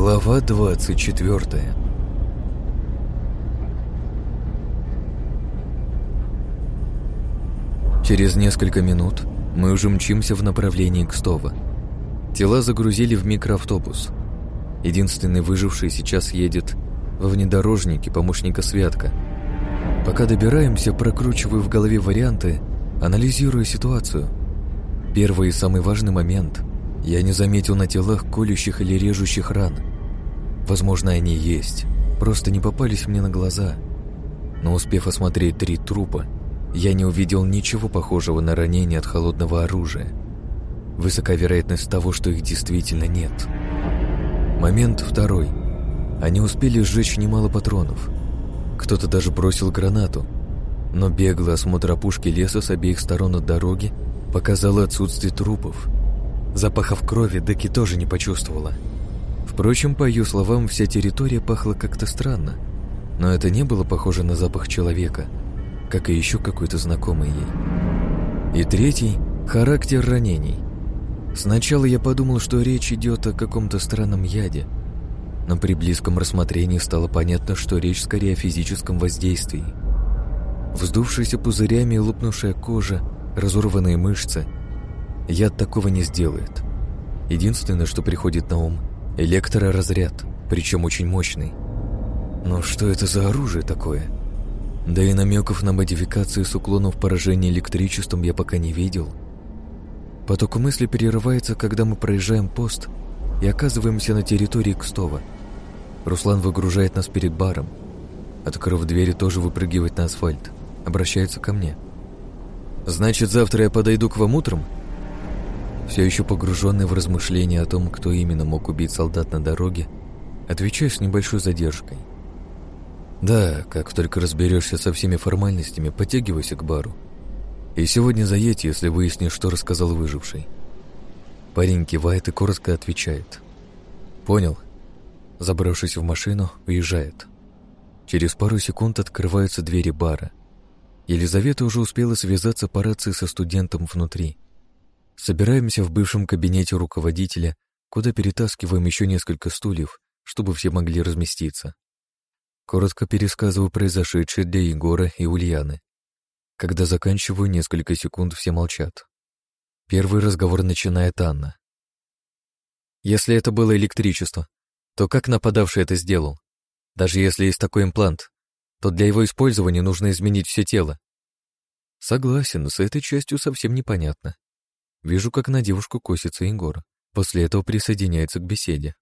Глава 24 Через несколько минут мы уже мчимся в направлении Кстова. Тела загрузили в микроавтобус. Единственный выживший сейчас едет во внедорожнике помощника Святка. Пока добираемся, прокручиваю в голове варианты, анализируя ситуацию. Первый и самый важный момент – я не заметил на телах колющих или режущих ран. Возможно, они есть, просто не попались мне на глаза. Но успев осмотреть три трупа, я не увидел ничего похожего на ранение от холодного оружия. Высока вероятность того, что их действительно нет. Момент второй. Они успели сжечь немало патронов. Кто-то даже бросил гранату. Но беглый осмотр опушки леса с обеих сторон от дороги показал отсутствие трупов – Запахов крови Деки тоже не почувствовала. Впрочем, по ее словам, вся территория пахла как-то странно. Но это не было похоже на запах человека, как и еще какой-то знакомый ей. И третий – характер ранений. Сначала я подумал, что речь идет о каком-то странном яде, но при близком рассмотрении стало понятно, что речь скорее о физическом воздействии. Вздувшаяся пузырями и лопнувшая кожа, разорванные мышцы – Яд такого не сделает. Единственное, что приходит на ум – электроразряд, причем очень мощный. Но что это за оружие такое? Да и намеков на модификации с уклоном в поражение электричеством я пока не видел. Поток мысли перерывается, когда мы проезжаем пост и оказываемся на территории Кстова. Руслан выгружает нас перед баром. Открыв двери, тоже выпрыгивает на асфальт. Обращается ко мне. «Значит, завтра я подойду к вам утром?» Все еще погруженный в размышления о том, кто именно мог убить солдат на дороге, отвечаю с небольшой задержкой. Да, как только разберешься со всеми формальностями, подтягивайся к бару. И сегодня заедь, если выяснишь, что рассказал выживший. Парень кивает и коротко отвечает. Понял. Забравшись в машину, уезжает. Через пару секунд открываются двери бара. Елизавета уже успела связаться по рации со студентом внутри – Собираемся в бывшем кабинете руководителя, куда перетаскиваем еще несколько стульев, чтобы все могли разместиться. Коротко пересказываю произошедшее для Егора и Ульяны. Когда заканчиваю, несколько секунд все молчат. Первый разговор начинает Анна. Если это было электричество, то как нападавший это сделал? Даже если есть такой имплант, то для его использования нужно изменить все тело. Согласен, с этой частью совсем непонятно. Вижу, как на девушку косится Егор. После этого присоединяется к беседе.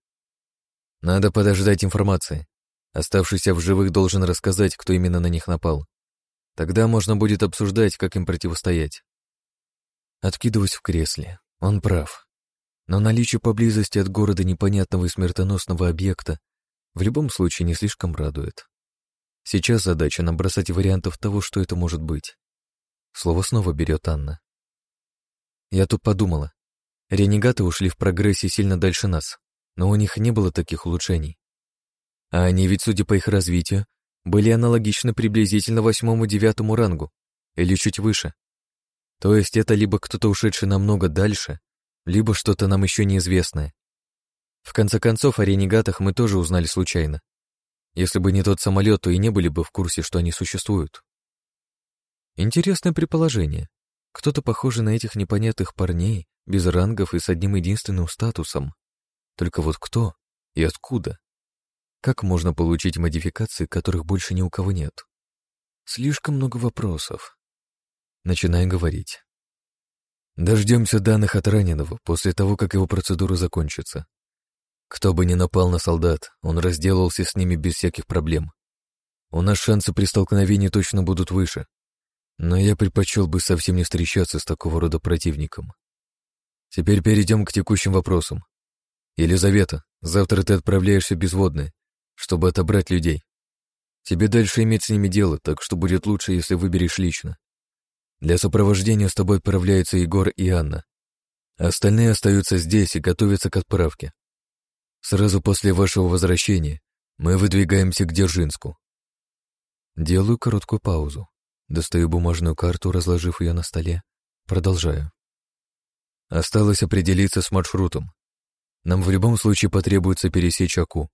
Надо подождать информации. Оставшийся в живых должен рассказать, кто именно на них напал. Тогда можно будет обсуждать, как им противостоять. Откидываюсь в кресле. Он прав. Но наличие поблизости от города непонятного и смертоносного объекта в любом случае не слишком радует. Сейчас задача набросать вариантов того, что это может быть. Слово снова берет Анна. Я тут подумала. Ренегаты ушли в прогрессе сильно дальше нас, но у них не было таких улучшений. А они ведь, судя по их развитию, были аналогичны приблизительно восьмому-девятому рангу, или чуть выше. То есть это либо кто-то ушедший намного дальше, либо что-то нам еще неизвестное. В конце концов, о ренегатах мы тоже узнали случайно. Если бы не тот самолет, то и не были бы в курсе, что они существуют. Интересное предположение. Кто-то похожий на этих непонятных парней, без рангов и с одним единственным статусом. Только вот кто и откуда? Как можно получить модификации, которых больше ни у кого нет? Слишком много вопросов. Начинаю говорить. Дождемся данных от раненого после того, как его процедура закончится. Кто бы ни напал на солдат, он разделался с ними без всяких проблем. У нас шансы при столкновении точно будут выше, но я предпочел бы совсем не встречаться с такого рода противником. Теперь перейдем к текущим вопросам. Елизавета, завтра ты отправляешься в безводное, чтобы отобрать людей. Тебе дальше иметь с ними дело, так что будет лучше, если выберешь лично. Для сопровождения с тобой отправляются Егор и Анна. Остальные остаются здесь и готовятся к отправке. Сразу после вашего возвращения мы выдвигаемся к Дзержинску. Делаю короткую паузу. Достаю бумажную карту, разложив ее на столе. Продолжаю. Осталось определиться с маршрутом. Нам в любом случае потребуется пересечь Аку.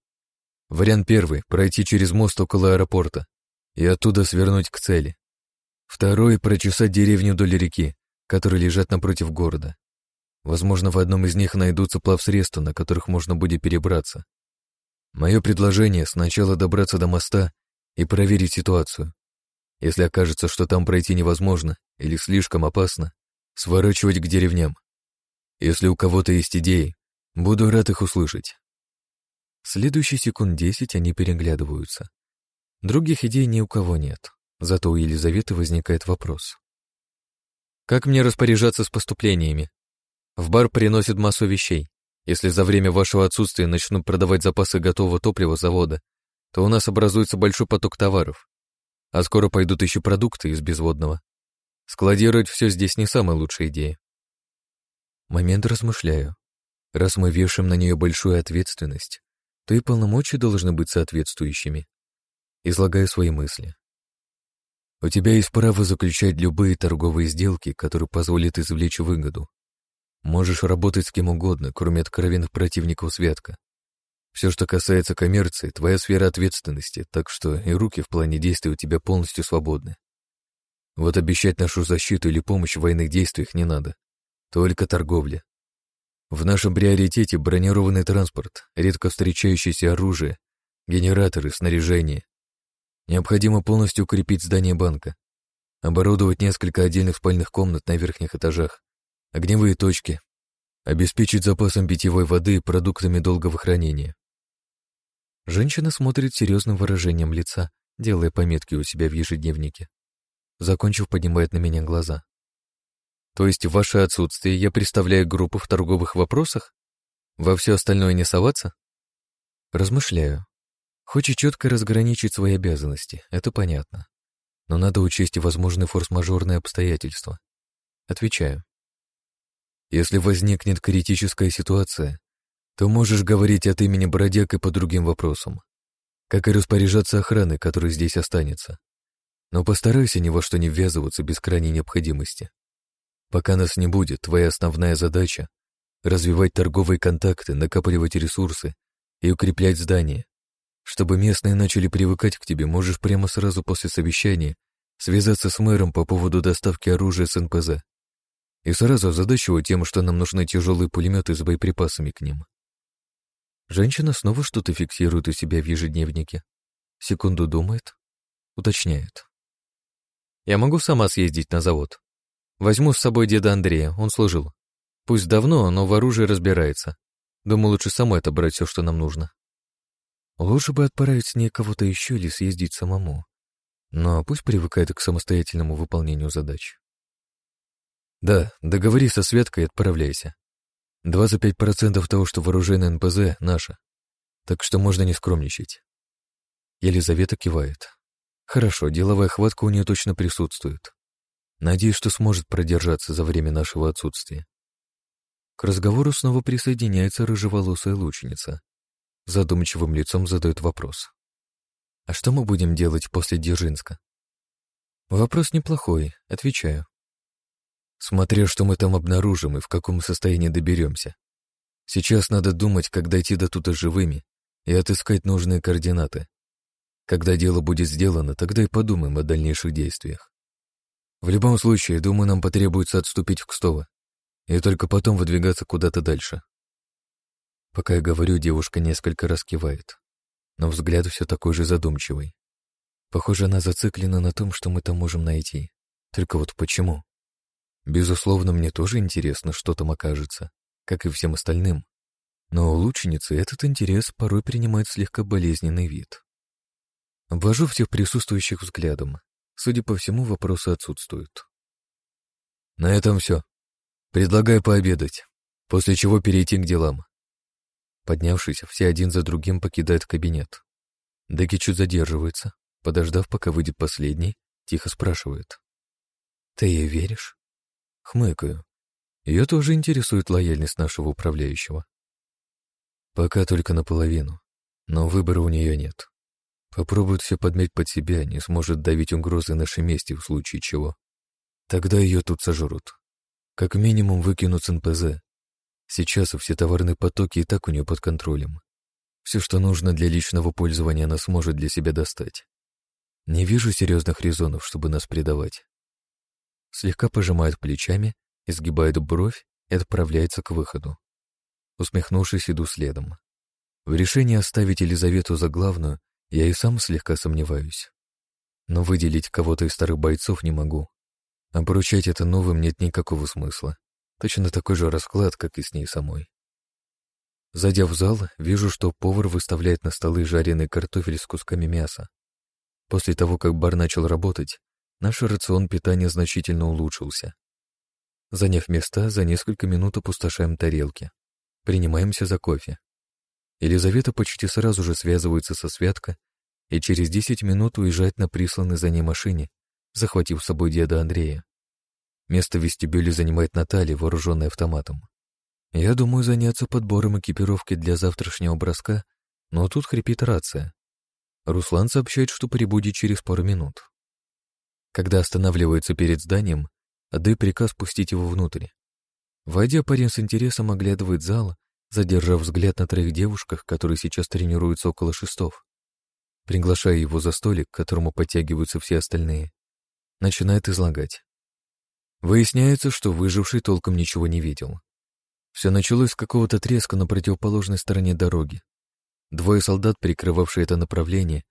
Вариант первый — пройти через мост около аэропорта и оттуда свернуть к цели. Второй — прочесать деревню вдоль реки, которые лежат напротив города. Возможно, в одном из них найдутся плавсредства, на которых можно будет перебраться. Мое предложение — сначала добраться до моста и проверить ситуацию. Если окажется, что там пройти невозможно или слишком опасно, сворачивать к деревням. Если у кого-то есть идеи, буду рад их услышать. Следующие секунд десять они переглядываются. Других идей ни у кого нет, зато у Елизаветы возникает вопрос. «Как мне распоряжаться с поступлениями? В бар приносят массу вещей. Если за время вашего отсутствия начнут продавать запасы готового топлива завода, то у нас образуется большой поток товаров. А скоро пойдут еще продукты из безводного. Складировать все здесь не самая лучшая идея. Момент размышляю. Раз мы вешаем на нее большую ответственность, то и полномочия должны быть соответствующими. Излагаю свои мысли. У тебя есть право заключать любые торговые сделки, которые позволят извлечь выгоду. Можешь работать с кем угодно, кроме откровенных противников Святка. Все, что касается коммерции, твоя сфера ответственности, так что и руки в плане действий у тебя полностью свободны. Вот обещать нашу защиту или помощь в военных действиях не надо. Только торговля. В нашем приоритете бронированный транспорт, редко встречающееся оружие, генераторы, снаряжение. Необходимо полностью укрепить здание банка, оборудовать несколько отдельных спальных комнат на верхних этажах, огневые точки, обеспечить запасом питьевой воды и продуктами долгого хранения. Женщина смотрит серьезным выражением лица, делая пометки у себя в ежедневнике. Закончив, поднимает на меня глаза. То есть в ваше отсутствие я представляю группу в торговых вопросах? Во все остальное не соваться? Размышляю. Хочет четко разграничить свои обязанности, это понятно. Но надо учесть и возможные форс-мажорные обстоятельства. Отвечаю. Если возникнет критическая ситуация, то можешь говорить от имени бродяг и по другим вопросам, как и распоряжаться охраной, которая здесь останется. Но постарайся ни во что не ввязываться без крайней необходимости. Пока нас не будет, твоя основная задача — развивать торговые контакты, накапливать ресурсы и укреплять здания. Чтобы местные начали привыкать к тебе, можешь прямо сразу после совещания связаться с мэром по поводу доставки оружия с НПЗ и сразу озадачиваю тем, что нам нужны тяжелые пулеметы с боеприпасами к ним. Женщина снова что-то фиксирует у себя в ежедневнике. Секунду думает, уточняет. «Я могу сама съездить на завод. Возьму с собой деда Андрея, он служил. Пусть давно, но в оружии разбирается. Думаю, лучше самой отобрать все, что нам нужно». Лучше бы отправить с ней кого-то еще или съездить самому. Но пусть привыкает к самостоятельному выполнению задач. Да, договори со Светкой и отправляйся. 25% того, что вооружено НПЗ, наше. Так что можно не скромничать. Елизавета кивает. Хорошо, деловая хватка у нее точно присутствует. Надеюсь, что сможет продержаться за время нашего отсутствия. К разговору снова присоединяется рыжеволосая лучница. Задумчивым лицом задает вопрос. А что мы будем делать после Дзержинска? Вопрос неплохой, отвечаю. Смотря, что мы там обнаружим и в каком состоянии доберемся. Сейчас надо думать, как дойти до туда живыми и отыскать нужные координаты. Когда дело будет сделано, тогда и подумаем о дальнейших действиях. В любом случае, думаю, нам потребуется отступить в Кстово и только потом выдвигаться куда-то дальше. Пока я говорю, девушка несколько раз кивает, но взгляд все такой же задумчивый. Похоже, она зациклена на том, что мы там можем найти. Только вот почему? Безусловно, мне тоже интересно, что там окажется, как и всем остальным. Но у лучницы этот интерес порой принимает слегка болезненный вид. Обвожу всех присутствующих взглядом. Судя по всему, вопросы отсутствуют. На этом все. Предлагаю пообедать, после чего перейти к делам. Поднявшись, все один за другим покидают кабинет. Деки чуть задерживается, подождав, пока выйдет последний, тихо спрашивает. «Ты ей веришь?» Хмыкаю. Ее тоже интересует лояльность нашего управляющего. Пока только наполовину, но выбора у нее нет. Попробует все подметь под себя, не сможет давить угрозы нашей мести в случае чего. Тогда ее тут сожрут. Как минимум выкинут с НПЗ. Сейчас все товарные потоки и так у нее под контролем. Все, что нужно для личного пользования, она сможет для себя достать. Не вижу серьезных резонов, чтобы нас предавать. Слегка пожимает плечами, изгибает бровь и отправляется к выходу. Усмехнувшись, иду следом. В решении оставить Елизавету за главную я и сам слегка сомневаюсь. Но выделить кого-то из старых бойцов не могу. А поручать это новым нет никакого смысла. Точно такой же расклад, как и с ней самой. Зайдя в зал, вижу, что повар выставляет на столы жареный картофель с кусками мяса. После того, как бар начал работать, наш рацион питания значительно улучшился. Заняв места, за несколько минут опустошаем тарелки. Принимаемся за кофе. Елизавета почти сразу же связывается со Святко и через 10 минут уезжает на присланной за ней машине, захватив с собой деда Андрея. Место в вестибюле занимает Наталья, вооруженная автоматом. Я думаю заняться подбором экипировки для завтрашнего броска, но тут хрипит рация. Руслан сообщает, что прибудет через пару минут. Когда останавливается перед зданием, отдаю приказ пустить его внутрь. Войдя, парень с интересом оглядывает зал, задержав взгляд на троих девушках, которые сейчас тренируются около шестов. Приглашая его за столик, к которому подтягиваются все остальные, начинает излагать. Выясняется, что выживший толком ничего не видел. Все началось с какого-то треска на противоположной стороне дороги. Двое солдат, прикрывавшие это направление,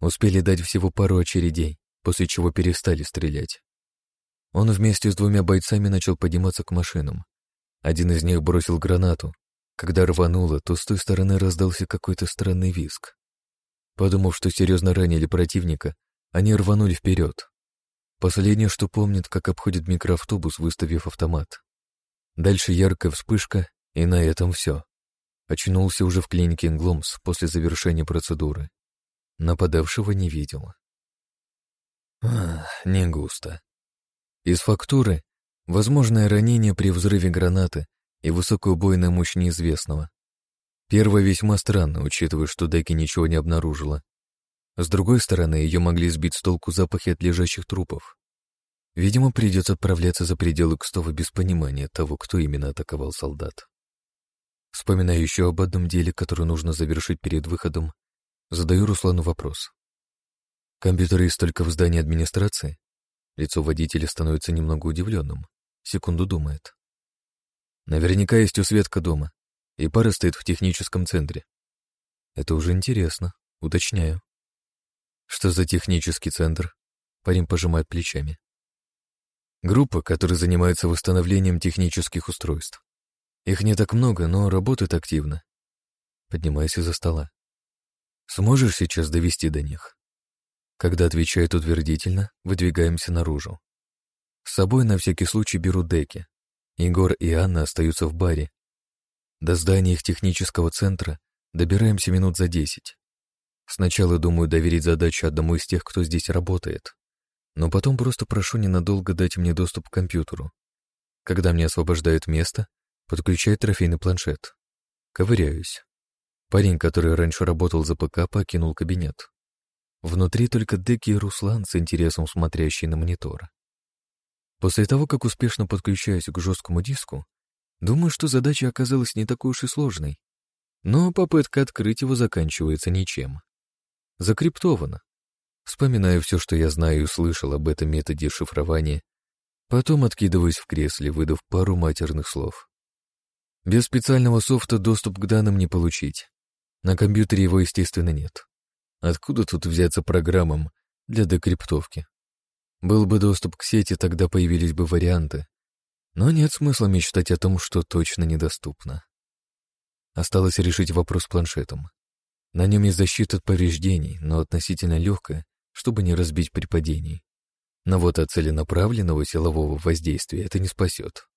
успели дать всего пару очередей, после чего перестали стрелять. Он вместе с двумя бойцами начал подниматься к машинам. Один из них бросил гранату. Когда рвануло, то с той стороны раздался какой-то странный визг. Подумав, что серьезно ранили противника, они рванули вперед. Последнее, что помнит, как обходит микроавтобус, выставив автомат. Дальше яркая вспышка, и на этом все. Очнулся уже в клинике Ингломс после завершения процедуры. Нападавшего не видел. А, не густо. Из фактуры — возможное ранение при взрыве гранаты и высокую убойная мощь неизвестного. Первое весьма странно, учитывая, что Деки ничего не обнаружила. С другой стороны, ее могли сбить с толку запахи от лежащих трупов. Видимо, придется отправляться за пределы Кстова без понимания того, кто именно атаковал солдат. Вспоминая еще об одном деле, которое нужно завершить перед выходом, задаю Руслану вопрос. Компьютерист только в здании администрации? Лицо водителя становится немного удивленным. Секунду думает. Наверняка есть у Светка дома, и пара стоит в техническом центре. Это уже интересно, уточняю. Что за технический центр? Парень пожимает плечами. Группа, которая занимается восстановлением технических устройств. Их не так много, но работают активно. Поднимаюсь из-за стола. Сможешь сейчас довести до них? Когда отвечает утвердительно, выдвигаемся наружу. С собой на всякий случай беру деки. Егор и Анна остаются в баре. До здания их технического центра добираемся минут за десять. Сначала думаю доверить задачу одному из тех, кто здесь работает, но потом просто прошу ненадолго дать мне доступ к компьютеру. Когда мне освобождают место, подключаю трофейный планшет. Ковыряюсь. Парень, который раньше работал за ПК, покинул кабинет. Внутри только Деки и Руслан с интересом смотрящие на монитор. После того, как успешно подключаюсь к жесткому диску, думаю, что задача оказалась не такой уж и сложной. Но попытка открыть его заканчивается ничем. Закриптовано. Вспоминаю все, что я знаю и услышал об этом методе шифрования, потом откидываюсь в кресле, выдав пару матерных слов. Без специального софта доступ к данным не получить. На компьютере его, естественно, нет. Откуда тут взяться программам для декриптовки? Был бы доступ к сети, тогда появились бы варианты. Но нет смысла мечтать о том, что точно недоступно. Осталось решить вопрос с планшетом. На нем есть защита от повреждений, но относительно легкая, чтобы не разбить при падении. Но вот от целенаправленного силового воздействия это не спасет.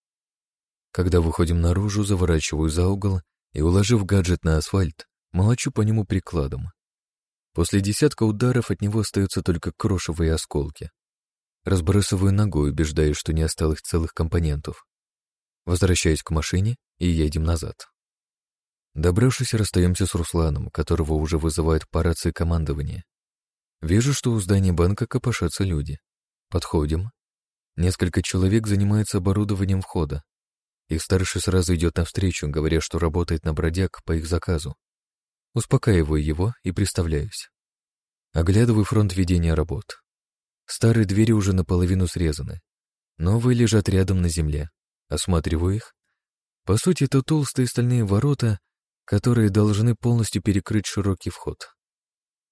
Когда выходим наружу, заворачиваю за угол и, уложив гаджет на асфальт, молочу по нему прикладом. После десятка ударов от него остаются только крошевые осколки. Разбрасываю ногой, убеждаясь, что не осталось целых компонентов. Возвращаюсь к машине и едем назад. Добравшись, расстаемся с Русланом, которого уже вызывают по рации командования. Вижу, что у здания банка копошатся люди. Подходим. Несколько человек занимаются оборудованием входа. Их старший сразу идет навстречу, говоря, что работает на бродяг по их заказу. Успокаиваю его и представляюсь. Оглядываю фронт ведения работ. Старые двери уже наполовину срезаны. Новые лежат рядом на земле. Осматриваю их. По сути, это толстые стальные ворота, которые должны полностью перекрыть широкий вход.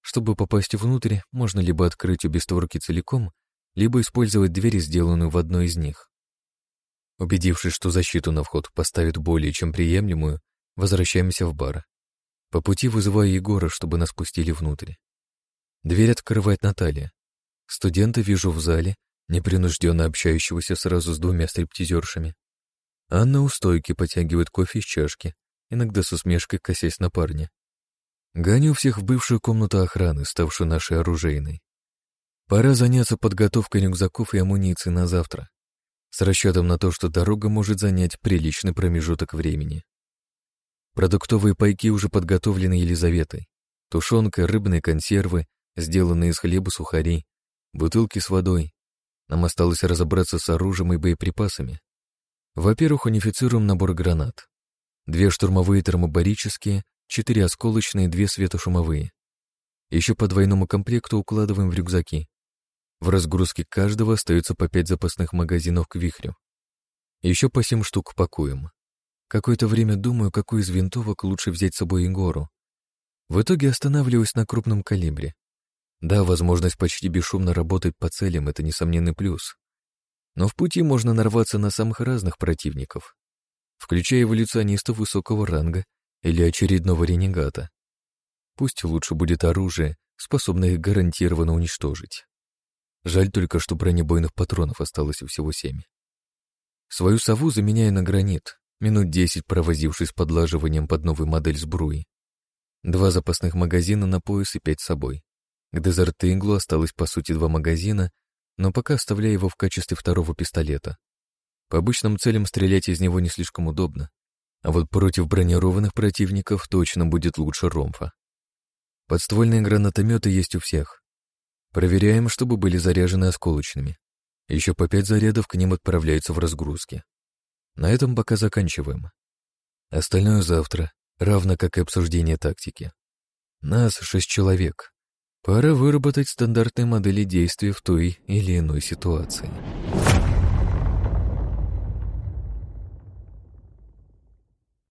Чтобы попасть внутрь, можно либо открыть обе створки целиком, либо использовать дверь, сделанную в одной из них. Убедившись, что защиту на вход поставят более чем приемлемую, возвращаемся в бар. По пути вызываю Егора, чтобы нас пустили внутрь. Дверь открывает Наталья. Студента вижу в зале, непринужденно общающегося сразу с двумя стриптизершами. Анна у стойки потягивает кофе из чашки, иногда с усмешкой косясь на парня. Гоню всех в бывшую комнату охраны, ставшую нашей оружейной. Пора заняться подготовкой рюкзаков и амуниции на завтра, с расчетом на то, что дорога может занять приличный промежуток времени. Продуктовые пайки уже подготовлены Елизаветой. Тушенка, рыбные консервы, сделанные из хлеба сухарей, бутылки с водой. Нам осталось разобраться с оружием и боеприпасами. Во-первых, унифицируем набор гранат. Две штурмовые термобарические четыре осколочные, две светошумовые. Еще по двойному комплекту укладываем в рюкзаки. В разгрузке каждого остается по пять запасных магазинов к вихрю. Еще по семь штук пакуем. Какое-то время думаю, какую из винтовок лучше взять с собой Егору. В итоге останавливаюсь на крупном калибре. Да, возможность почти бесшумно работать по целям — это несомненный плюс. Но в пути можно нарваться на самых разных противников, включая эволюционистов высокого ранга или очередного ренегата. Пусть лучше будет оружие, способное их гарантированно уничтожить. Жаль только, что бронебойных патронов осталось всего семь. Свою сову заменяю на гранит, минут десять провозившись подлаживанием под новую модель сбруи. Два запасных магазина на пояс и пять с собой. К дезерт-иглу осталось по сути два магазина, но пока оставляю его в качестве второго пистолета. По обычным целям стрелять из него не слишком удобно, а вот против бронированных противников точно будет лучше ромфа. Подствольные гранатометы есть у всех. Проверяем, чтобы были заряжены осколочными. Еще по пять зарядов к ним отправляются в разгрузки. На этом пока заканчиваем. Остальное завтра, равно как и обсуждение тактики. Нас шесть человек. Пора выработать стандартные модели действий в той или иной ситуации.